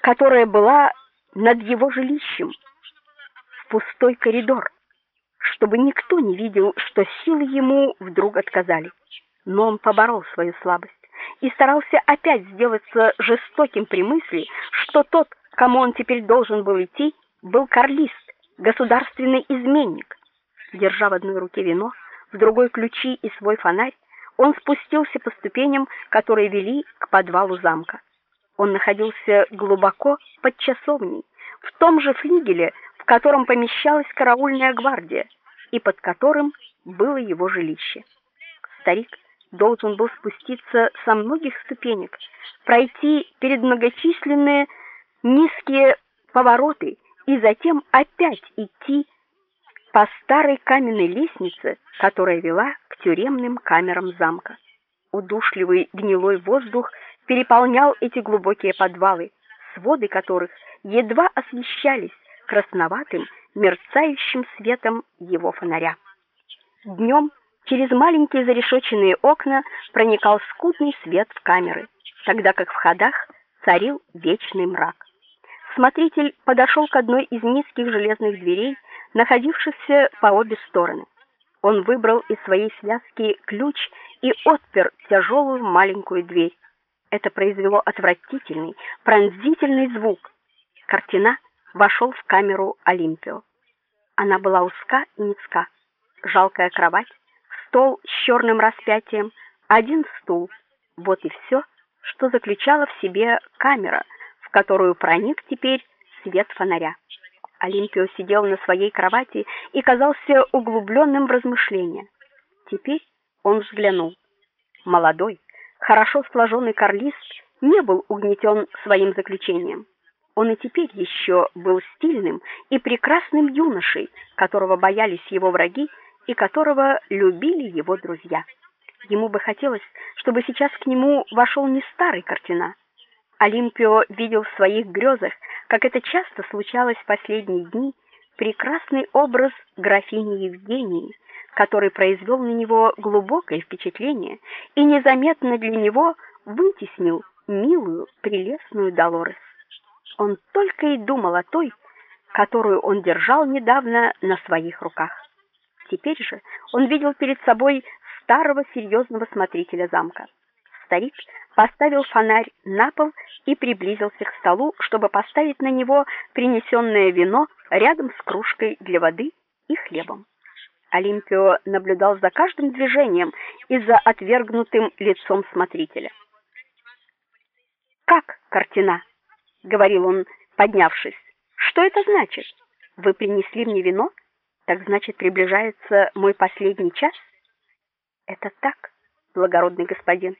которая была над его жилищем, в пустой коридор, чтобы никто не видел, что силы ему вдруг отказали. Но он поборол свою слабость и старался опять сделаться жестоким при мысли, что тот, кому он теперь должен был идти, был карлист, государственный изменник. Держа в одной руке вино, в другой ключи и свой фонарь, он спустился по ступеням, которые вели к подвалу замка. Он находился глубоко под часовней, в том же флигеле, в котором помещалась караульная гвардия и под которым было его жилище. Старик должен был спуститься со многих ступенек, пройти перед многочисленные низкие повороты и затем опять идти по старой каменной лестнице, которая вела к тюремным камерам замка. Удушливый гнилой воздух переполнял эти глубокие подвалы, своды которых едва освещались красноватым, мерцающим светом его фонаря. Днем через маленькие зарешоченные окна проникал скудный свет в камеры, тогда как в ходах царил вечный мрак. Смотритель подошел к одной из низких железных дверей, находившихся по обе стороны. Он выбрал из своей связки ключ и отпер тяжелую маленькую дверь. Это произвело отвратительный, пронзительный звук. Картина вошел в камеру Олимпио. Она была узка и низка. Жалкая кровать, стол с черным распятием, один стул. Вот и все, что заключала в себе камера, в которую проник теперь свет фонаря. Олимпио сидел на своей кровати и казался углубленным в размышления. Теперь он взглянул. Молодой, хорошо сложенный карлист не был угнетен своим заключением. Он и теперь еще был стильным и прекрасным юношей, которого боялись его враги и которого любили его друзья. Ему бы хотелось, чтобы сейчас к нему вошел не старый картина. Олимпио видел в своих грезах, как это часто случалось в последние дни, прекрасный образ графини Евгении, который произвел на него глубокое впечатление и незаметно для него вытеснил милую, прелестную Долорес. Он только и думал о той, которую он держал недавно на своих руках. Теперь же он видел перед собой старого серьезного смотрителя замка. Старик поставил фонарь на пол и приблизился к столу, чтобы поставить на него принесенное вино рядом с кружкой для воды и хлебом. Олимпио наблюдал за каждым движением и за отвергнутым лицом смотрителя. Как картина, говорил он, поднявшись. Что это значит? Вы принесли мне вино? Так значит, приближается мой последний час? Это так, благородный господин.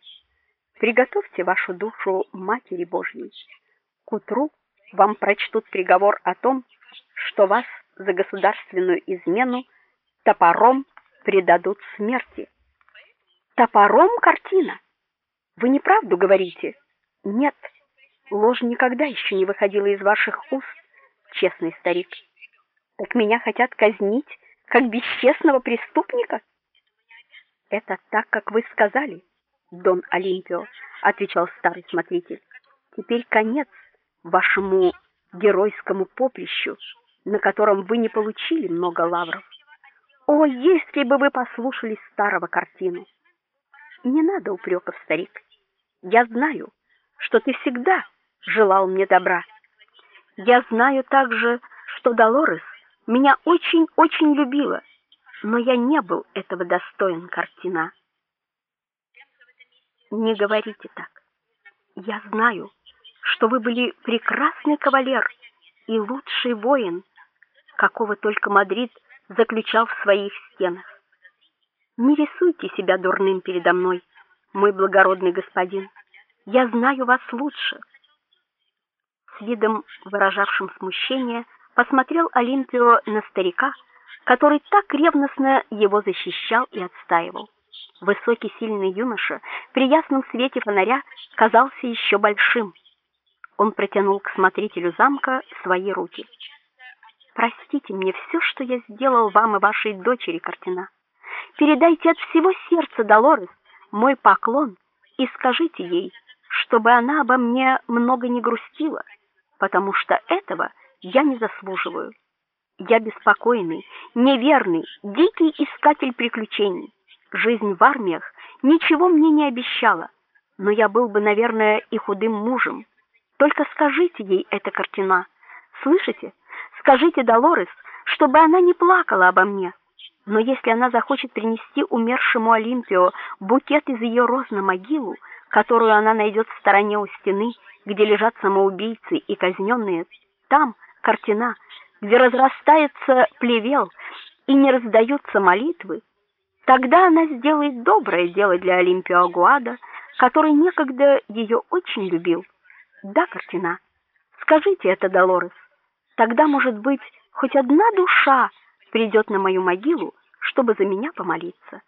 Приготовьте вашу душу Матери Божьей. К утру вам прочтут приговор о том, что вас за государственную измену топором предадут смерти. Топором картина. Вы неправду говорите. Нет. Ложь никогда еще не выходила из ваших уст, честный старик. Так меня хотят казнить как бесчестного преступника? Это так, как вы сказали, Дон Олимпио, отвечал старый смотритель. Теперь конец вашему геройскому поприщу, на котором вы не получили много лавров. О, если бы вы послушались старого картину. Не надо упреков, старик. Я знаю, что ты всегда желал мне добра. Я знаю также, что Долорес меня очень-очень любила, но я не был этого достоин, картина. Не говорите так. Я знаю, что вы были прекрасный кавалер и лучший воин, какого только Мадрид заключал в своих стенах. Не рисуйте себя дурным передо мной, мой благородный господин. Я знаю вас лучше. С видом выражавшим смущение посмотрел Олимпио на старика, который так ревностно его защищал и отстаивал. Высокий, сильный юноша при ясном свете фонаря казался еще большим. Он протянул к смотрителю замка свои руки. Простите мне все, что я сделал вам и вашей дочери, Картина. Передайте от всего сердца Долорес мой поклон и скажите ей, чтобы она обо мне много не грустила потому что этого я не заслуживаю. Я беспокойный, неверный, дикий искатель приключений. Жизнь в армиях ничего мне не обещала, но я был бы, наверное, и худым мужем. Только скажите ей эта картина. Слышите? Скажите Долорес, чтобы она не плакала обо мне. Но если она захочет принести умершему Олимпио букет из ее роз на могилу, которую она найдет в стороне у стены, где лежат самоубийцы и казненные, там картина, где разрастается плевел и не раздаются молитвы, тогда она сделает доброе дело для Олимпио Агуада, который некогда ее очень любил. Да, картина. Скажите это, Долорес. Тогда, может быть, хоть одна душа придет на мою могилу, чтобы за меня помолиться.